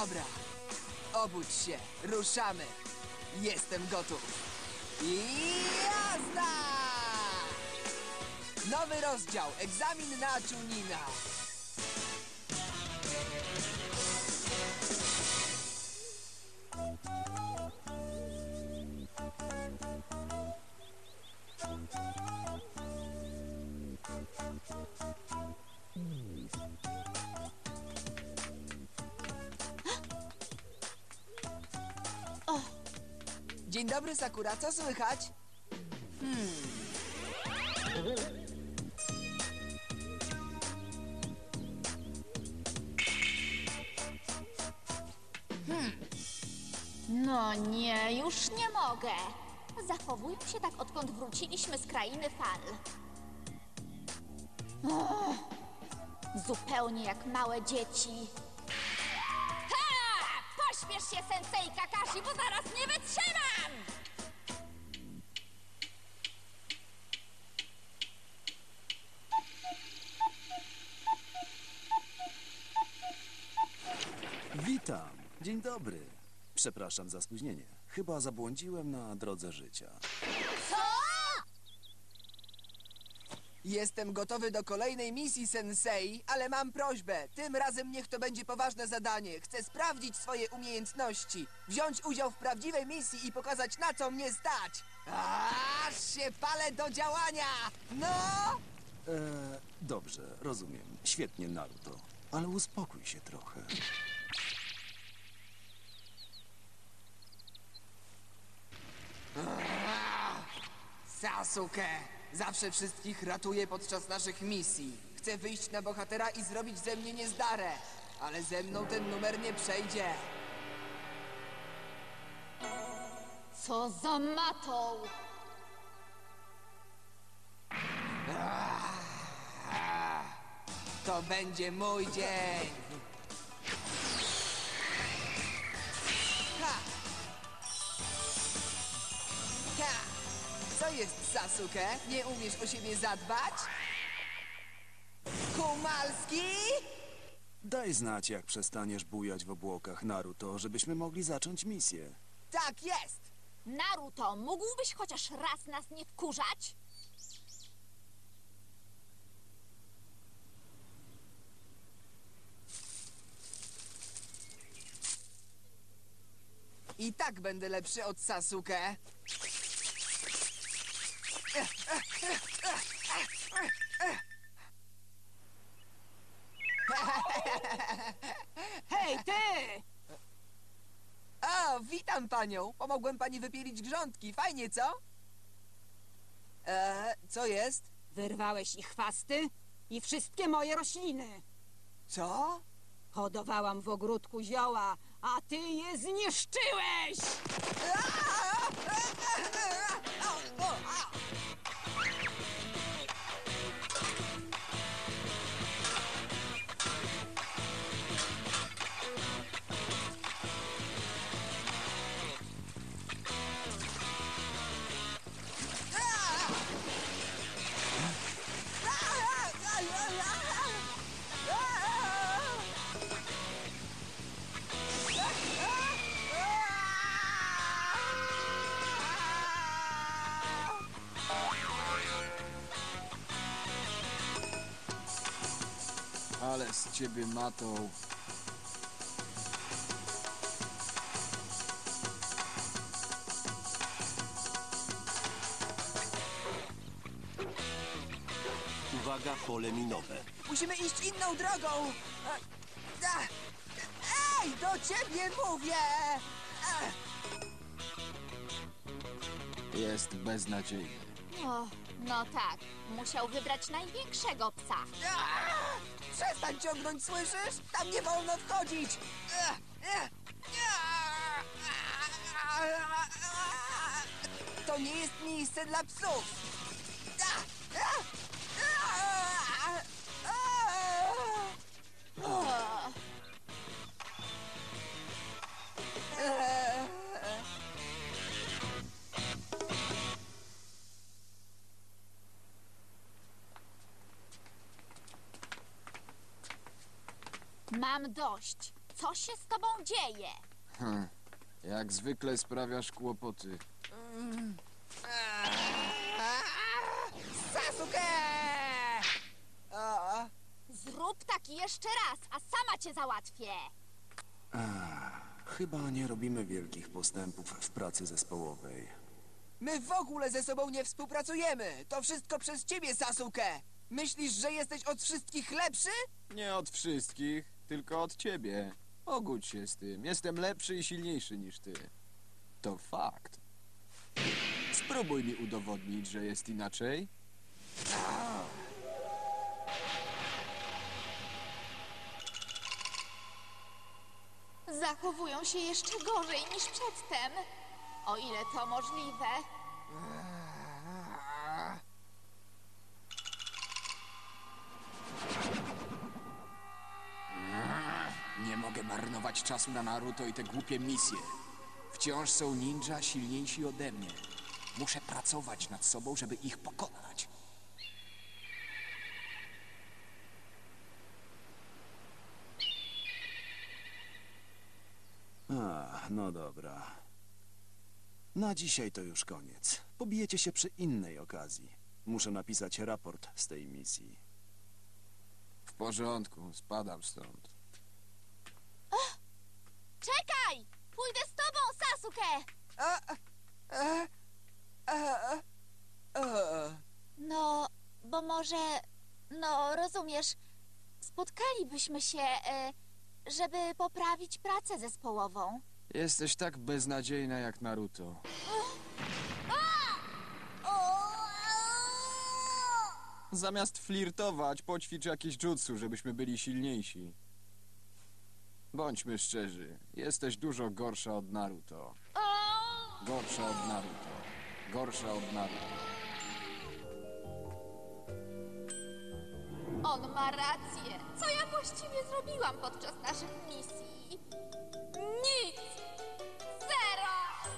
Dobra, obudź się, ruszamy. Jestem gotów. I jazda! Nowy rozdział, egzamin na Chunina. Dzień dobry, Sakura, co słychać? No nie, już nie mogę. Zachowują się tak, odkąd wróciliśmy z krainy fal. Zupełnie jak małe dzieci. Pośpiesz się, sensei Kakashi, bo zaraz nie wytrzymam! Witam. Dzień dobry. Przepraszam za spóźnienie. Chyba zabłądziłem na drodze życia. Co? Jestem gotowy do kolejnej misji, Sensei, ale mam prośbę. Tym razem niech to będzie poważne zadanie. Chcę sprawdzić swoje umiejętności, wziąć udział w prawdziwej misji i pokazać, na co mnie stać. Aż się palę do działania! No! Eee, dobrze, rozumiem. Świetnie, Naruto. Ale uspokój się trochę. Sasuke! Zawsze wszystkich ratuję podczas naszych misji. Chcę wyjść na bohatera i zrobić ze mnie niezdarę. Ale ze mną ten numer nie przejdzie. Co za matą! To będzie mój dzień. Co jest, Sasuke? Nie umiesz o siebie zadbać? Kumalski? Daj znać, jak przestaniesz bujać w obłokach, Naruto, żebyśmy mogli zacząć misję. Tak jest! Naruto, mógłbyś chociaż raz nas nie wkurzać? I tak będę lepszy od Sasuke. Hej, ty! O, witam panią. Pomogłem pani wypielić grządki. Fajnie, co? Eee, co jest? Wyrwałeś ich chwasty i wszystkie moje rośliny. Co? Hodowałam w ogródku zioła, a ty je zniszczyłeś! Ale z ciebie matą. Uwaga, pole minowe. Musimy iść inną drogą! Ej, do ciebie mówię! Jest beznadziejny. O, no tak. Musiał wybrać największego psa. a, Przestań ciągnąć, słyszysz? Tam nie wolno wchodzić! To nie jest miejsce dla psów! Mam dość. Co się z tobą dzieje? Hm. Jak zwykle sprawiasz kłopoty. Sasuke! Zrób tak jeszcze raz, a sama cię załatwię. Chyba nie robimy wielkich postępów w pracy zespołowej. my w ogóle ze sobą nie współpracujemy! To wszystko przez ciebie, Sasuke! Myślisz, że jesteś od wszystkich lepszy? Nie od wszystkich, tylko od ciebie. Pogódź się z tym. Jestem lepszy i silniejszy niż ty. To fakt. Spróbuj mi udowodnić, że jest inaczej. Zachowują się jeszcze gorzej niż przedtem. O ile to możliwe. Mogę marnować czasu na Naruto i te głupie misje. Wciąż są ninja silniejsi ode mnie. Muszę pracować nad sobą, żeby ich pokonać. A, no dobra. Na dzisiaj to już koniec. Pobijecie się przy innej okazji. Muszę napisać raport z tej misji. W porządku, spadam stąd. Czekaj! Pójdę z tobą, Sasuke! No, bo może... No, rozumiesz, spotkalibyśmy się, e, żeby poprawić pracę zespołową. Jesteś tak beznadziejna jak Naruto. Zamiast flirtować, poćwicz jakieś jutsu, żebyśmy byli silniejsi. Bądźmy szczerzy, jesteś dużo gorsza od Naruto. Gorsza od Naruto. Gorsza od Naruto. On ma rację. Co ja właściwie zrobiłam podczas naszych misji? Nic! Zero!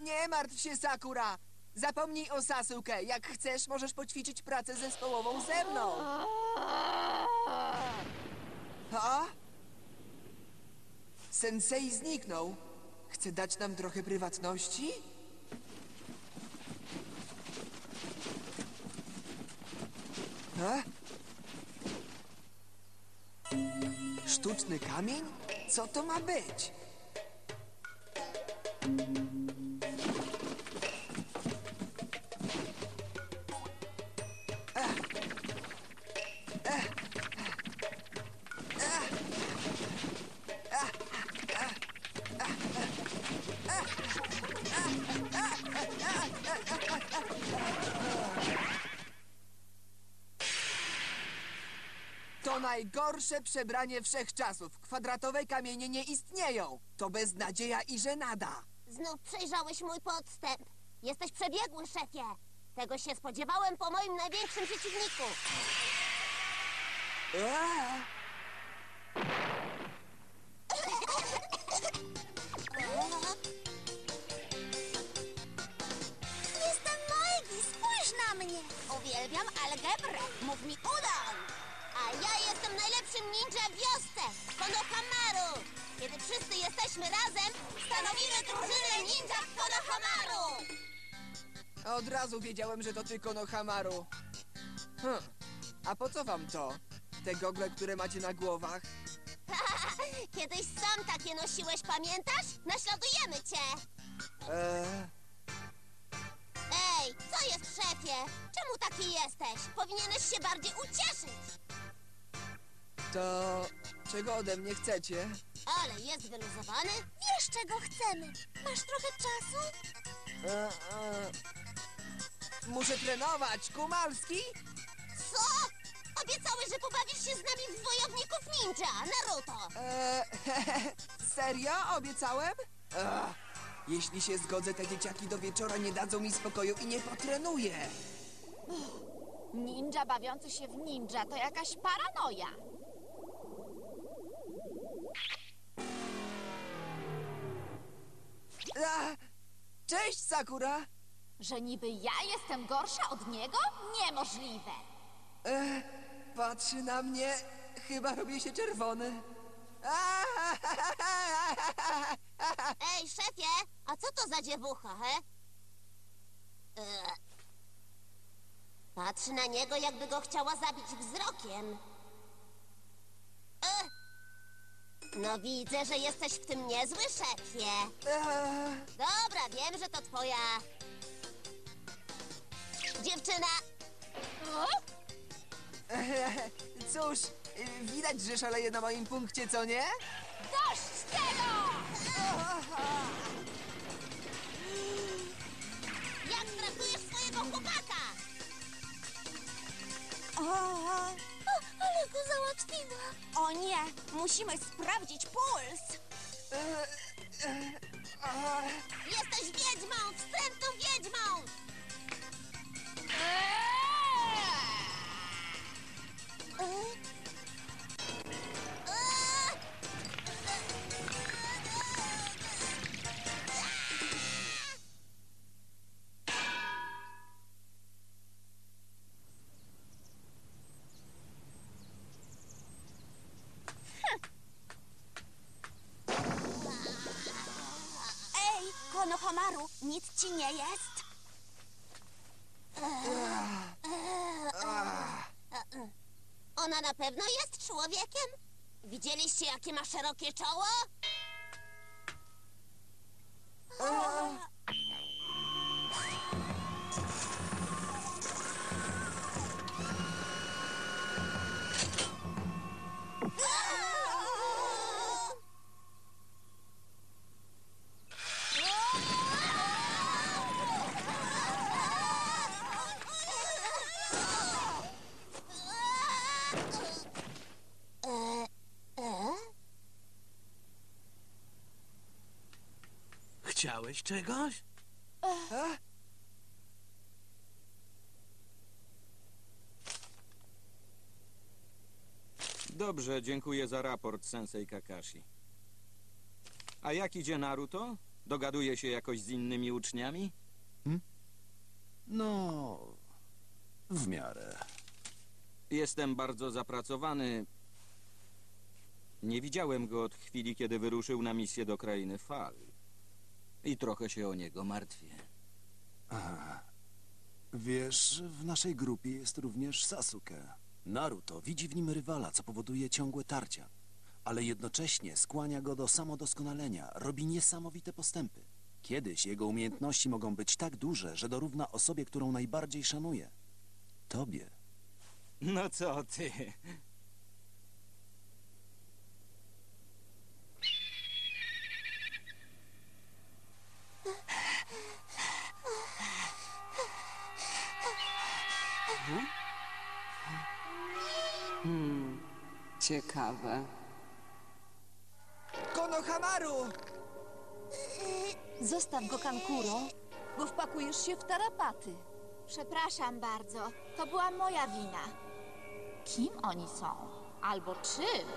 Nie martw się, Sakura! Zapomnij o Sasuke. Jak chcesz, możesz poćwiczyć pracę zespołową ze mną. A? Sensei zniknął. Chce dać nam trochę prywatności? A? Sztuczny kamień? Co to ma być? To najgorsze przebranie wszechczasów. Kwadratowe kamienie nie istnieją. To beznadzieja i żenada. Znów przejrzałeś mój podstęp. Jesteś przebiegły, szefie. Tego się spodziewałem po moim największym przeciwniku. Eee! Uwielbiam algebrę. Mów mi udon. A ja jestem najlepszym ninja w wiosce, Konohamaru. Kiedy wszyscy jesteśmy razem, stanowimy drużynę ninja w Konohamaru. Od razu wiedziałem, że to ty Konohamaru. Hm. A po co wam to? Te gogle, które macie na głowach? Kiedyś sam takie nosiłeś, pamiętasz? Naśladujemy cię. Eee, Ej, co jest, szefie? Czemu taki jesteś? Powinieneś się bardziej ucieszyć. To czego ode mnie chcecie? Ale jest wyluzowany. Wiesz, czego chcemy. Masz trochę czasu? E, e, muszę trenować, Kumalski? Co? Obiecałeś, że pobawisz się z nami w wojowników ninja, Naruto. E, serio? Obiecałem? Ach, jeśli się zgodzę, te dzieciaki do wieczora nie dadzą mi spokoju i nie potrenuję. Ninja bawiący się w ninja to jakaś paranoja. A, cześć, Sakura! Że niby ja jestem gorsza od niego? Niemożliwe. E, patrzy na mnie, chyba robię się czerwony. Ej, szefie, a co to za dziewucha, he? E. Patrzy na niego, jakby go chciała zabić wzrokiem. E. No widzę, że jesteś w tym niezły, szefie. Dobra, wiem, że to twoja... Dziewczyna. O? Cóż, widać, że szaleje na moim punkcie, co nie? Dość tego! Jak traktujesz swojego chłopaka? ale go załatwiła. O nie, musimy sprawdzić puls. E, e, Jesteś wiedźmą, wstrętną wiedźmą. Ej, Konohamaru, nic ci nie jest? Ona na pewno jest człowiekiem? Widzieliście, jakie ma szerokie czoło? Chciałeś czegoś? a? Dobrze, dziękuję za raport, Sensei Kakashi. A jak idzie Naruto? Dogaduje się jakoś z innymi uczniami? No, w miarę. Jestem bardzo zapracowany. Nie widziałem go od chwili, kiedy wyruszył na misję do krainy fal. I trochę się o niego martwię. Wiesz, w naszej grupie jest również Sasuke. Naruto widzi w nim rywala, co powoduje ciągłe tarcia. Ale jednocześnie skłania go do samodoskonalenia, robi niesamowite postępy. Kiedyś jego umiejętności mogą być tak duże, że dorówna osobie, którą najbardziej szanuje. Tobie. No co ty? Ciekawe. Konohamaru! Zostaw go, Kankuro, bo wpakujesz się w tarapaty. Przepraszam bardzo, to była moja wina. Kim oni są? Albo czym?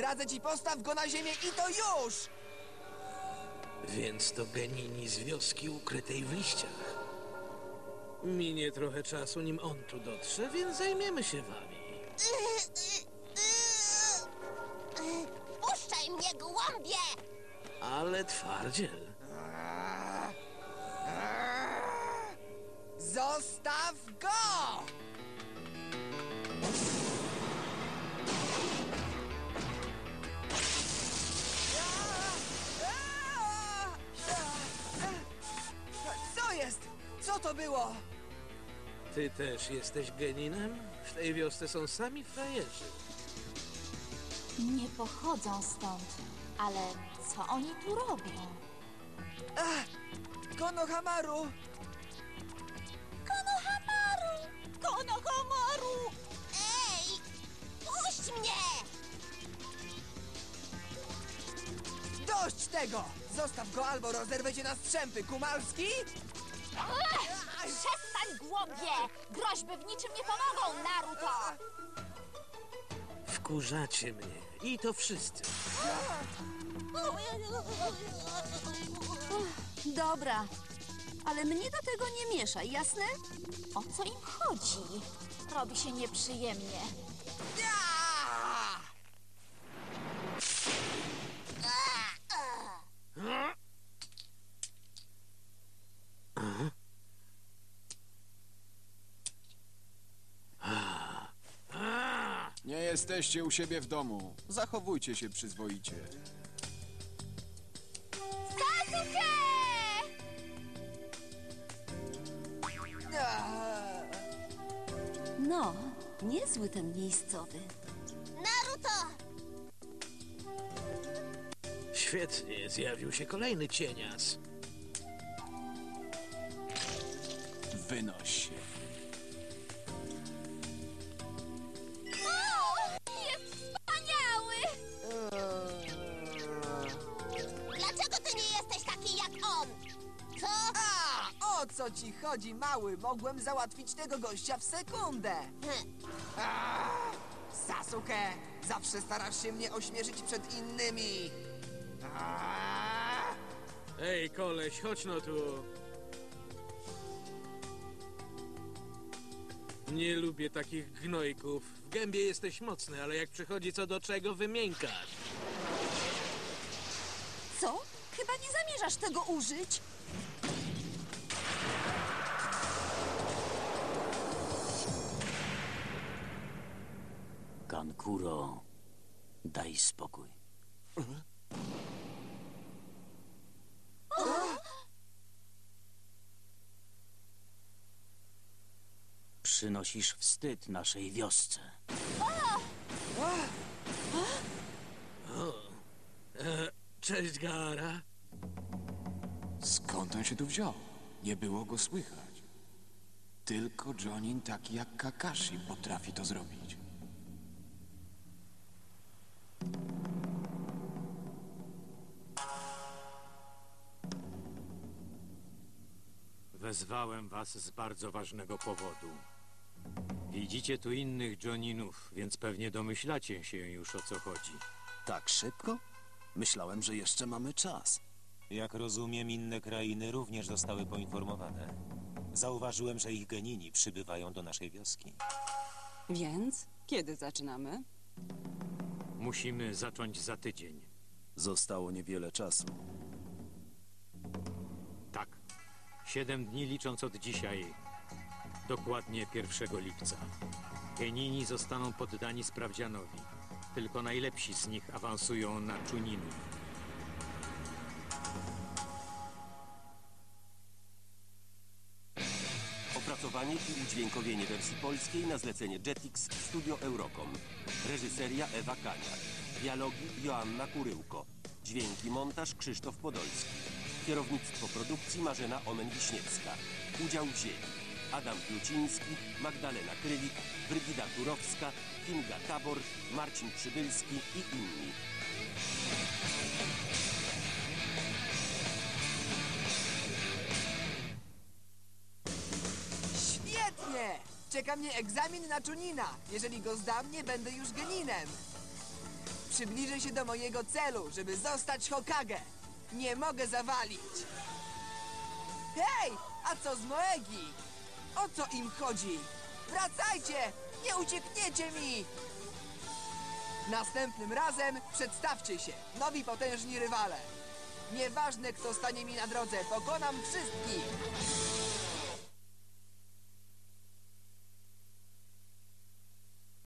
Radzę ci postaw go na ziemię i to już! Więc to genini z wioski ukrytej w liściach. Minie trochę czasu, nim on tu dotrze, więc zajmiemy się wami. Puszczaj mnie, głąbie! Ale twardziel. Zostaw go! Co jest? Co to było? Ty też jesteś geninem? W tej wiosce są sami frajerzy. Nie pochodzą stąd, ale co oni tu robią? Konohamaru! Konohamaru! Konohamaru! Ej! Puść mnie! Dość tego! Zostaw go albo rozerwę cię na strzępy, Kumalski! Ech, Przestań, głąbie! Groźby w niczym nie pomogą, Naruto! Wkurzacie mnie. I to wszyscy. Dobra, ale mnie do tego nie mieszaj, jasne? O co im chodzi? Robi się nieprzyjemnie. Ja! Nie jesteście u siebie w domu. Zachowujcie się przyzwoicie. Sasuke! No, niezły ten miejscowy. Naruto! Świetnie, zjawił się kolejny cienias. Wynoś się. Co ci chodzi, mały? Mogłem załatwić tego gościa w sekundę. Hm, Sasuke, zawsze starasz się mnie ośmieszyć przed innymi. Ej, koleś, chodź no tu. Nie lubię takich gnojków. W gębie jesteś mocny, ale jak przychodzi co do czego, wymiękasz. Co? Chyba nie zamierzasz tego użyć? Kankuro, daj spokój. Przynosisz wstyd naszej wiosce. Cześć, Gara. Skąd on się tu wziął? Nie było go słychać. Tylko Jonin taki jak Kakashi potrafi to zrobić. Wezwałem was z bardzo ważnego powodu. Widzicie tu innych Joninów, więc pewnie domyślacie się już o co chodzi. Tak szybko? Myślałem, że jeszcze mamy czas. Jak rozumiem, inne krainy również zostały poinformowane. Zauważyłem, że ich genini przybywają do naszej wioski. Więc kiedy zaczynamy? Musimy zacząć za tydzień. Zostało niewiele czasu. Siedem dni licząc od dzisiaj. Dokładnie 1 lipca. Genini zostaną poddani sprawdzianowi. Tylko najlepsi z nich awansują na Chuninów. Opracowanie i udźwiękowienie wersji polskiej na zlecenie Jetix Studio Eurocom. Reżyseria Ewa Kania. Dialogi Joanna Kuryłko. Dźwięki montaż Krzysztof Podolski. Kierownictwo produkcji Marzena Omen-Wiśniewska. Udział wzięli Adam Pluciński, Magdalena Krylik, Brygida Turowska, Kinga Tabor, Marcin Przybylski i inni. Świetnie! Czeka mnie egzamin na Chunina. Jeżeli go zdam, nie będę już geninem. Przybliżę się do mojego celu, żeby zostać Hokage. Nie mogę zawalić. Hej! A co z Moegi? O co im chodzi? Wracajcie! Nie uciekniecie mi! Następnym razem przedstawcie się, nowi potężni rywale. Nieważne, kto stanie mi na drodze, pokonam wszystkich!